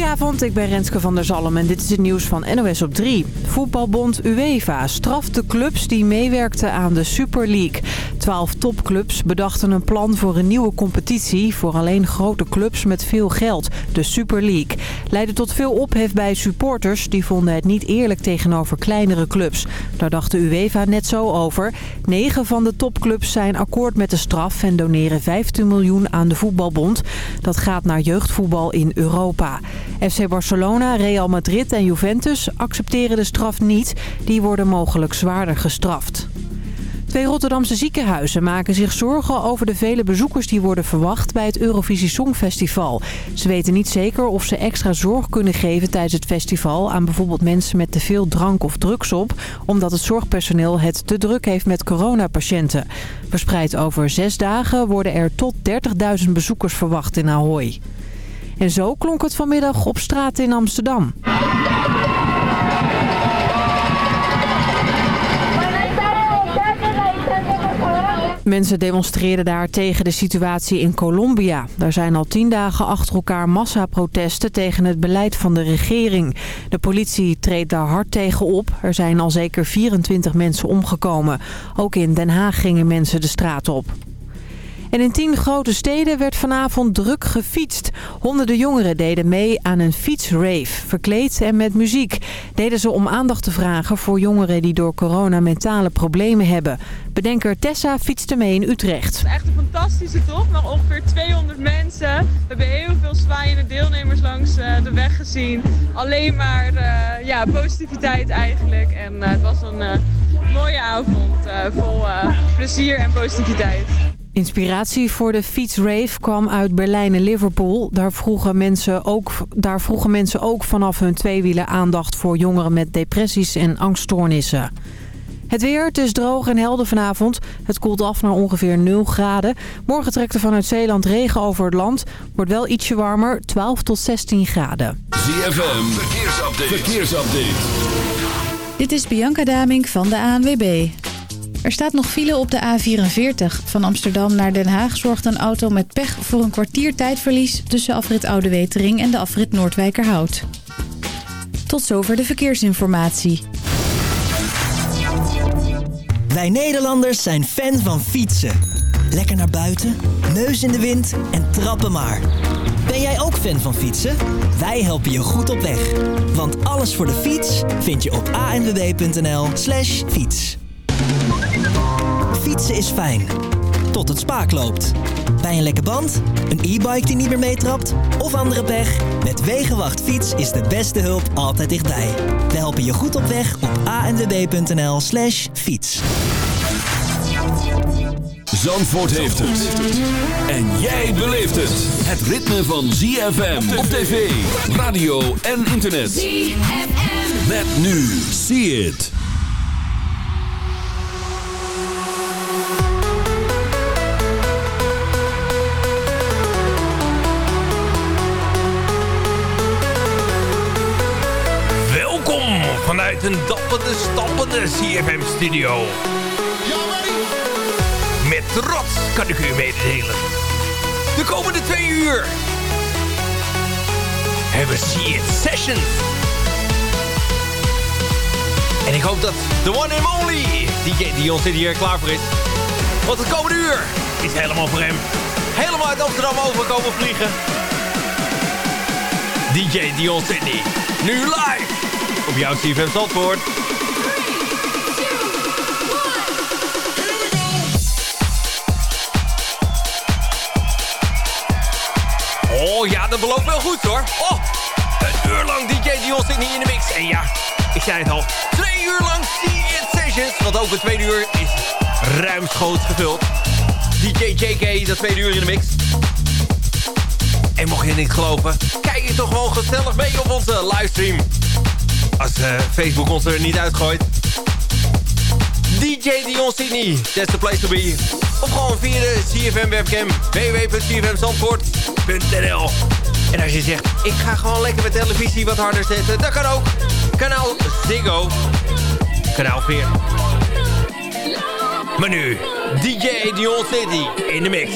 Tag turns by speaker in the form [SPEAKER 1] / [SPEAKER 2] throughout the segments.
[SPEAKER 1] Goedenavond, ik ben Renske van der Zalm en dit is het nieuws van NOS op 3. Voetbalbond UEFA straft de clubs die meewerkten aan de Super League. Twaalf topclubs bedachten een plan voor een nieuwe competitie... voor alleen grote clubs met veel geld, de Super League. Leidde tot veel ophef bij supporters. Die vonden het niet eerlijk tegenover kleinere clubs. Daar dacht de UEFA net zo over. Negen van de topclubs zijn akkoord met de straf... en doneren 15 miljoen aan de voetbalbond. Dat gaat naar jeugdvoetbal in Europa. FC Barcelona, Real Madrid en Juventus accepteren de straf niet. Die worden mogelijk zwaarder gestraft. Twee Rotterdamse ziekenhuizen maken zich zorgen over de vele bezoekers die worden verwacht bij het Eurovisie Songfestival. Ze weten niet zeker of ze extra zorg kunnen geven tijdens het festival aan bijvoorbeeld mensen met te veel drank of drugs op, omdat het zorgpersoneel het te druk heeft met coronapatiënten. Verspreid over zes dagen worden er tot 30.000 bezoekers verwacht in Ahoy. En zo klonk het vanmiddag op straat in Amsterdam. Mensen demonstreerden daar tegen de situatie in Colombia. Daar zijn al tien dagen achter elkaar massaprotesten tegen het beleid van de regering. De politie treedt daar hard tegen op. Er zijn al zeker 24 mensen omgekomen. Ook in Den Haag gingen mensen de straat op. En in tien grote steden werd vanavond druk gefietst. Honderden jongeren deden mee aan een fietsrave. Verkleed en met muziek. Deden ze om aandacht te vragen voor jongeren die door corona mentale problemen hebben. Bedenker Tessa fietste mee in Utrecht.
[SPEAKER 2] Het is echt een fantastische tocht. Nog ongeveer 200 mensen. We hebben heel veel zwaaiende deelnemers langs eh, de weg gezien. Alleen maar uh, ja, positiviteit eigenlijk. En uh, het was een mooie avond vol plezier en positiviteit.
[SPEAKER 1] Inspiratie voor de fietsrave kwam uit Berlijn en Liverpool. Daar vroegen, mensen ook, daar vroegen mensen ook vanaf hun tweewielen aandacht voor jongeren met depressies en angststoornissen. Het weer, het is droog en helder vanavond. Het koelt af naar ongeveer 0 graden. Morgen trekt er vanuit Zeeland regen over het land. Wordt wel ietsje warmer, 12 tot 16 graden.
[SPEAKER 3] ZFM, verkeersupdate. verkeersupdate.
[SPEAKER 4] Dit is Bianca Daming van de ANWB. Er staat nog file op de A44. Van Amsterdam naar Den Haag zorgt een auto met pech voor een kwartier tijdverlies... tussen afrit Oude Wetering en de afrit Noordwijkerhout. Tot zover de verkeersinformatie.
[SPEAKER 5] Wij Nederlanders zijn fan van fietsen. Lekker naar buiten, neus in de wind en trappen maar. Ben jij ook fan van fietsen? Wij helpen je goed op weg. Want alles voor de fiets vind je op anwb.nl slash fiets. Fietsen is fijn. Tot het spaak loopt. Bij een lekke band, een e-bike die niet meer meetrapt of andere pech? Met Wegenwacht Fiets is de beste hulp altijd dichtbij. We helpen je goed op weg op anwb.nl slash fiets.
[SPEAKER 3] Zandvoort heeft het. En jij beleeft het. Het ritme van ZFM op tv, radio en internet. ZFM. Met nu. See it.
[SPEAKER 6] Vanuit een dappende, stappende CFM-studio. Met trots kan ik u mededelen. De komende twee uur hebben we It Sessions. En ik hoop dat the one and only DJ Dion zit hier klaar voor is. Want het komende uur is helemaal voor hem. Helemaal uit Amsterdam overkomen vliegen. DJ Dion Sydney. Nu live op jouw CFM Zandvoort. Oh ja, dat belooft wel goed hoor. Oh, een uur lang DJ Dion zit niet in de mix. En ja, ik zei het al, twee uur lang See Sessions. Want ook het tweede uur is ruimschoots gevuld. DJ JK, dat tweede uur in de mix. En mocht je niet geloven, kijk je toch gewoon gezellig mee op onze livestream. Als uh, Facebook ons er niet uitgooit. DJ Dion Sydney, that's the place to be. Of gewoon via de CFM webcam www.cfmzandvoort.nl En als je zegt, ik ga gewoon lekker met televisie wat harder zetten, dat kan ook. Kanaal Ziggo. Kanaal 4. Maar nu, DJ Dion City in de mix.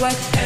[SPEAKER 7] work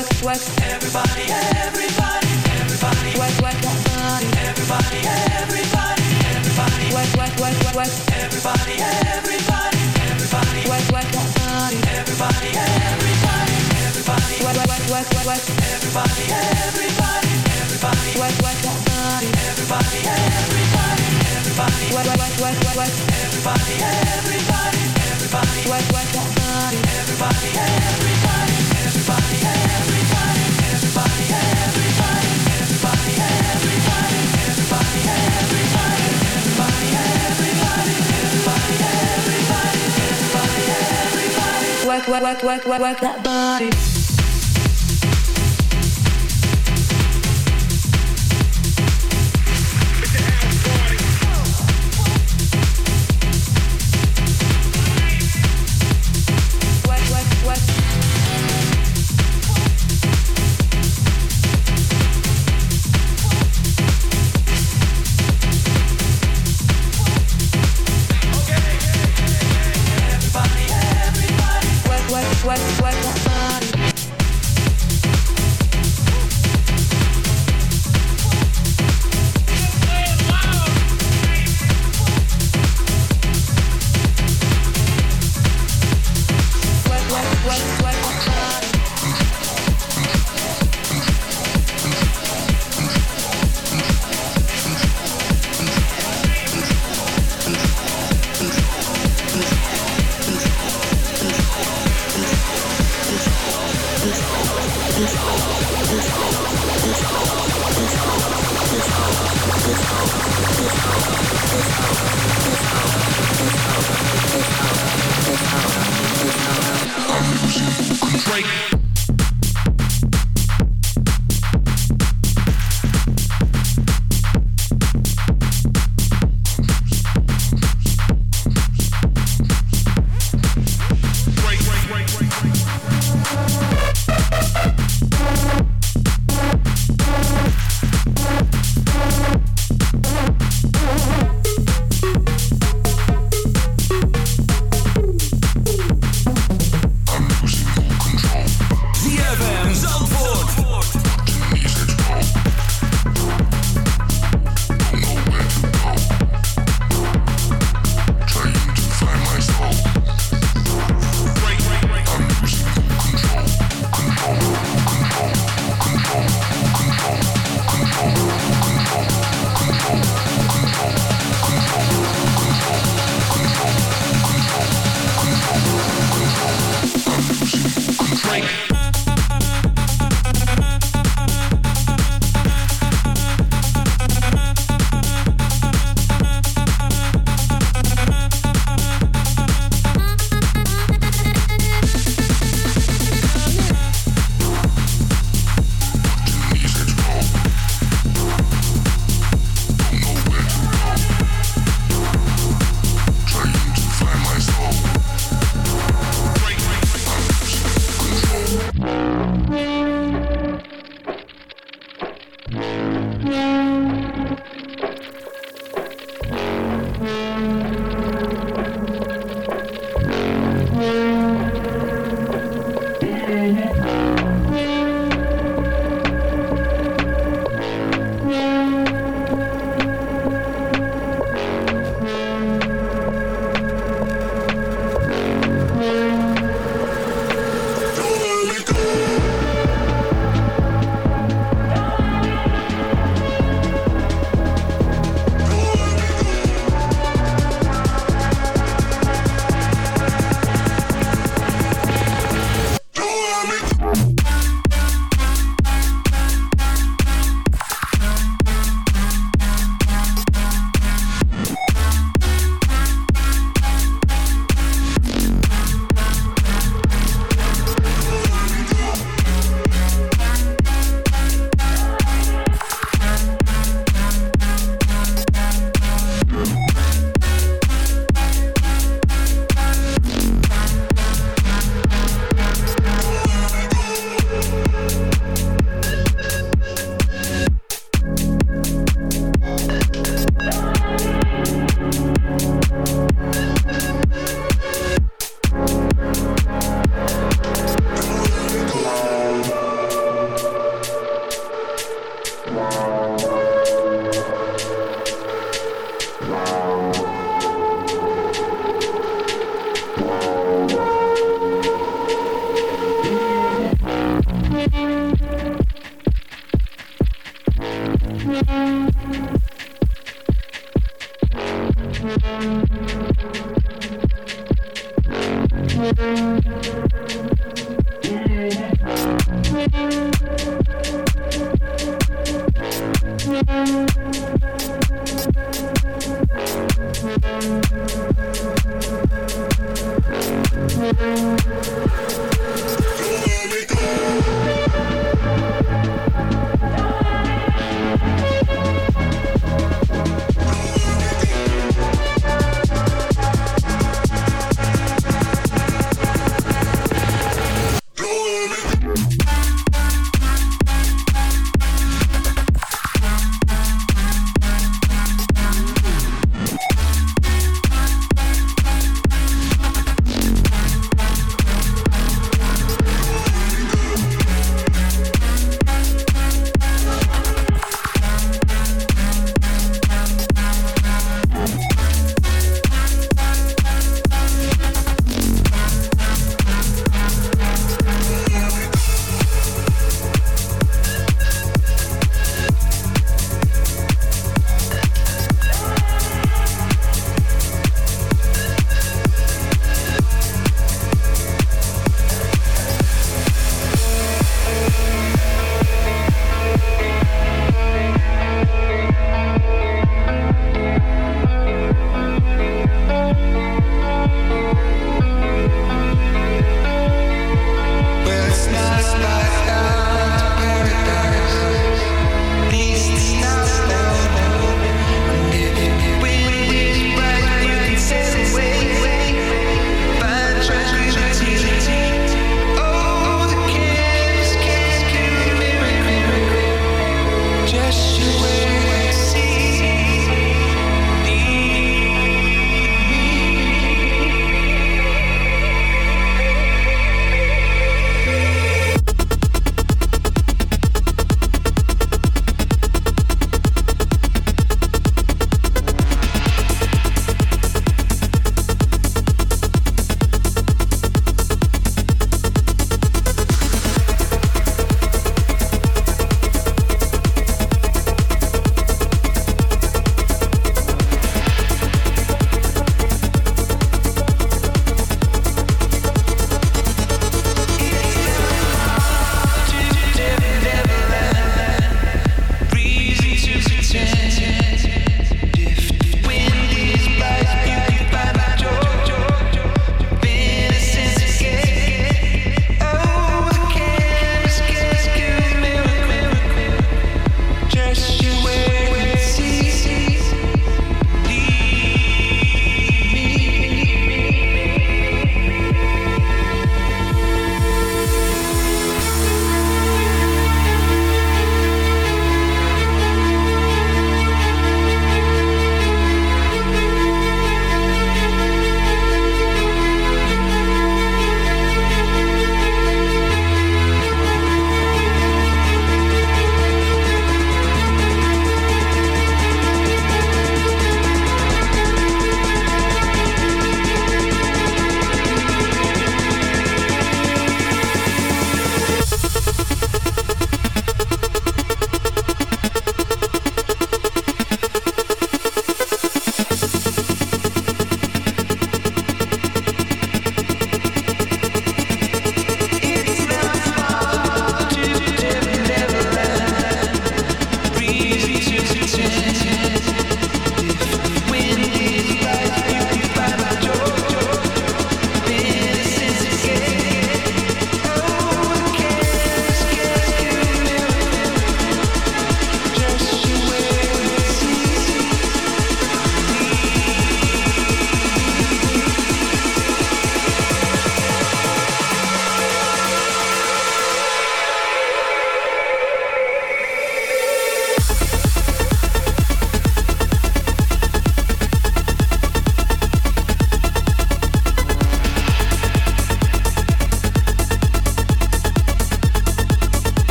[SPEAKER 8] work, work. Everybody, everybody, everybody. Work, work, work, body. Everybody, everybody, everybody. Work, work, work, work, work. Everybody, everybody, everybody. Work, work, work, body. Everybody, everybody, everybody. Work, work, work, work, work. Everybody, everybody, everybody. Work, work, work, body. Everybody, everybody, everybody. Work, work, work, work, work. Everybody, everybody, everybody. Work, work, work, body. Everybody, everybody. Work, work, work, work, work, work that body.
[SPEAKER 7] Thank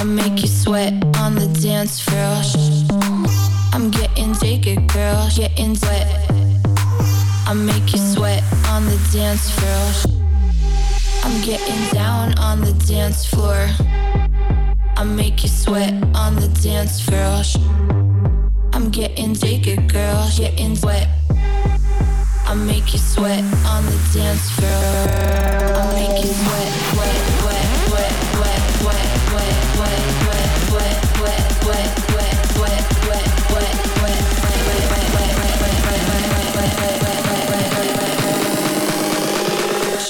[SPEAKER 7] I make you sweat on the dance floor. I'm getting jaded, girl, getting wet. I make you sweat on the dance floor. I'm getting down on the
[SPEAKER 9] dance floor.
[SPEAKER 7] I make you sweat on the dance floor. I'm getting jaded, girl, getting wet. I make you sweat on the dance floor. I make you sweat,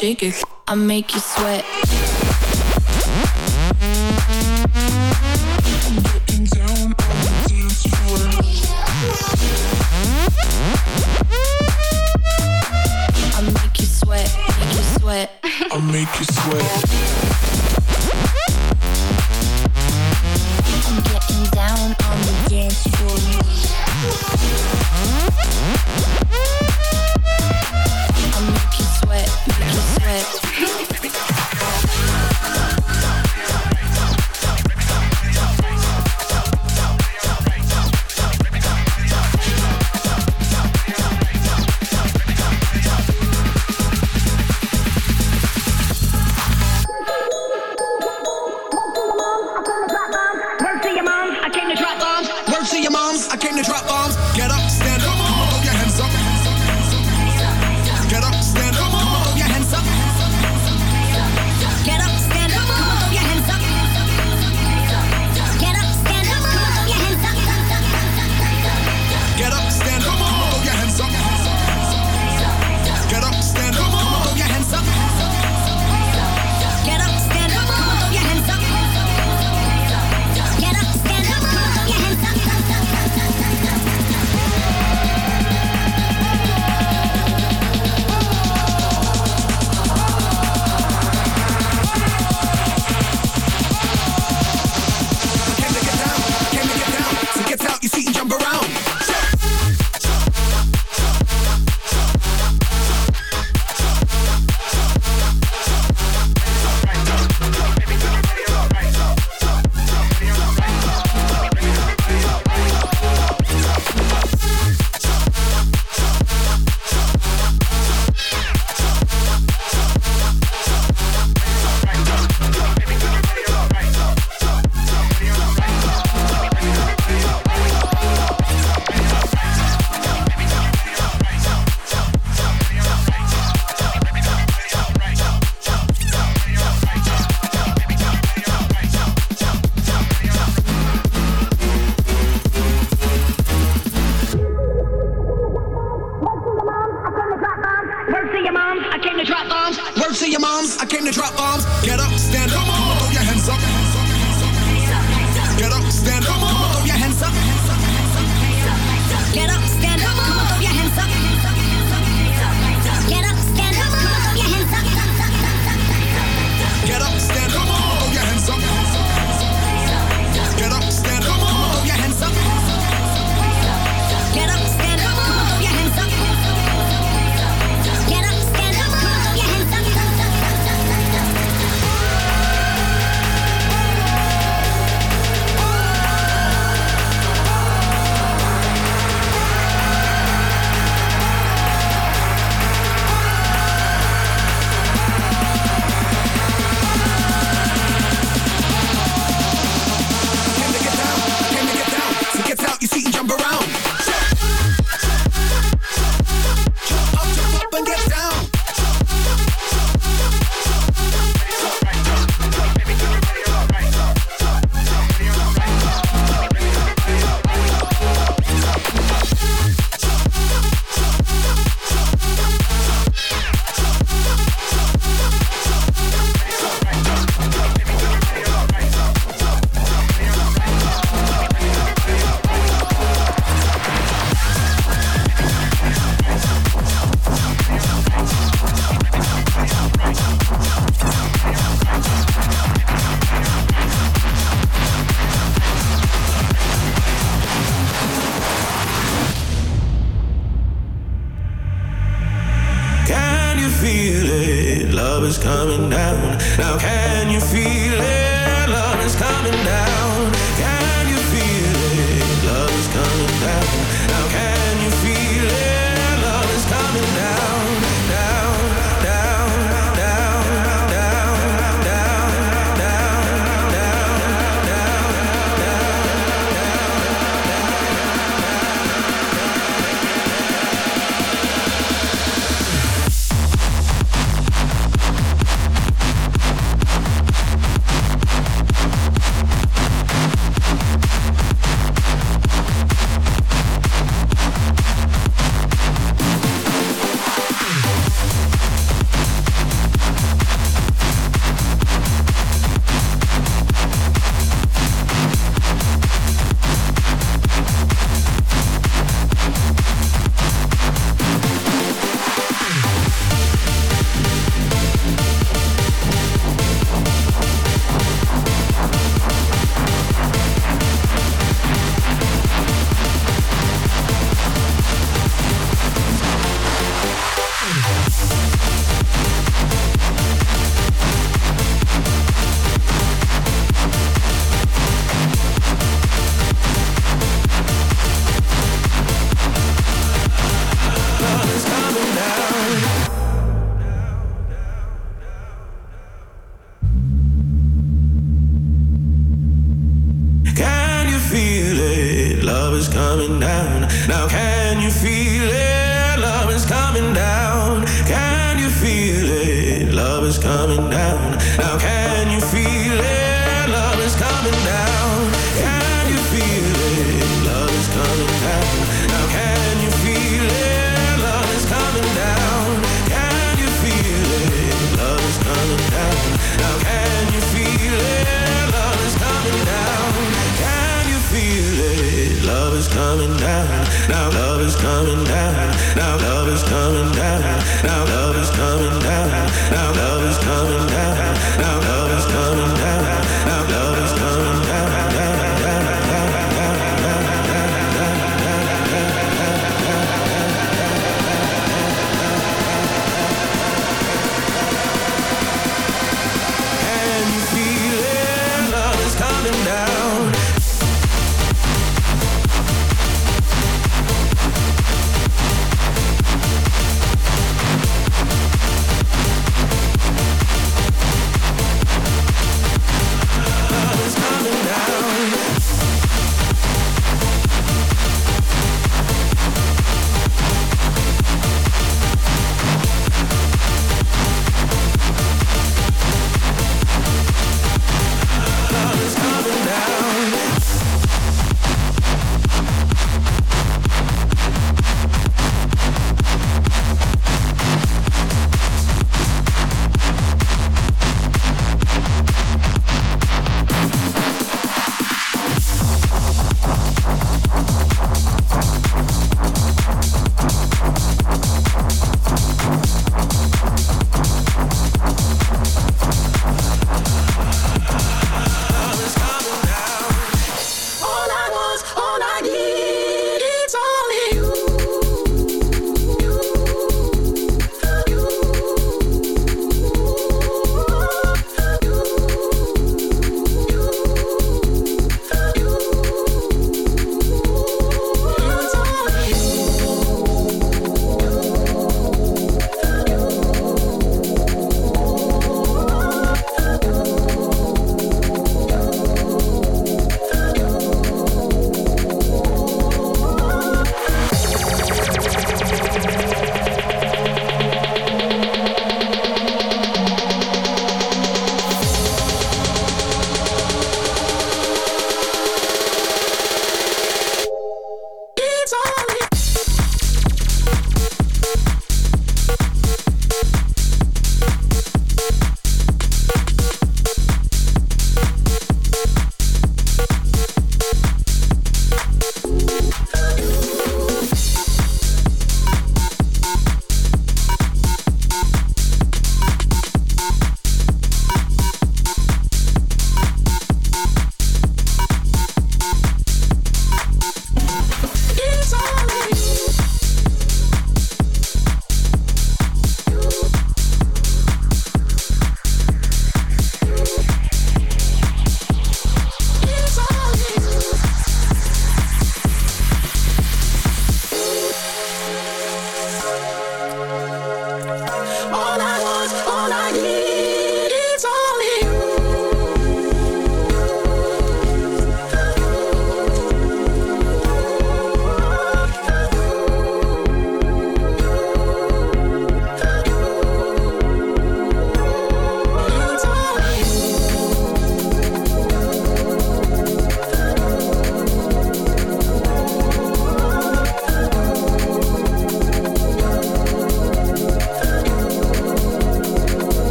[SPEAKER 7] Shake it, I make you sweat. I make you sweat, make you sweat. I make you sweat.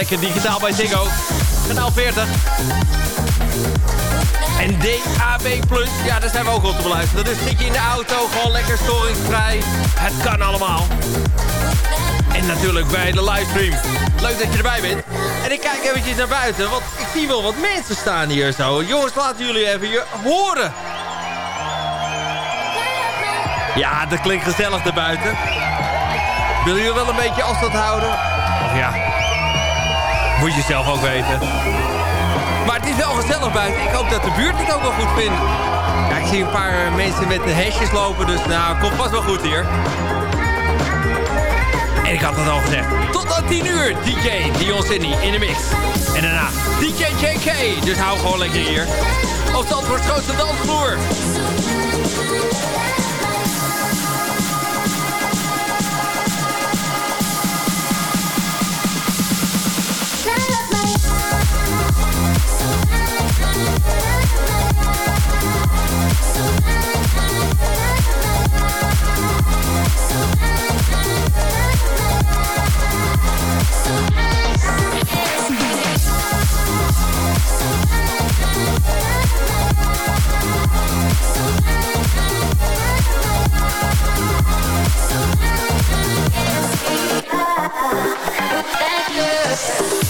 [SPEAKER 6] Lekker digitaal bij Ziggo. Kanaal 40. En DAB+, ja, daar zijn we ook op te beluisteren. Dus zit je in de auto, gewoon lekker storingsvrij. Het kan allemaal. En natuurlijk bij de livestream. Leuk dat je erbij bent. En ik kijk eventjes naar buiten, want ik zie wel wat mensen staan hier zo. Jongens, laten jullie even je horen. Ja, dat klinkt gezellig erbuiten. Wil je wel een beetje afstand houden? Of ja, moet je zelf ook weten. Maar het is wel gezellig buiten. Ik hoop dat de buurt het ook wel goed vindt. Ja, ik zie een paar mensen met de hesjes lopen, dus nou, komt vast wel goed hier. En ik had het al gezegd. Tot aan 10 uur DJ Dion Sydney in de mix. En daarna DJ JK. Dus hou gewoon lekker hier. Op Zandvoorts grootste dansvloer. Yes.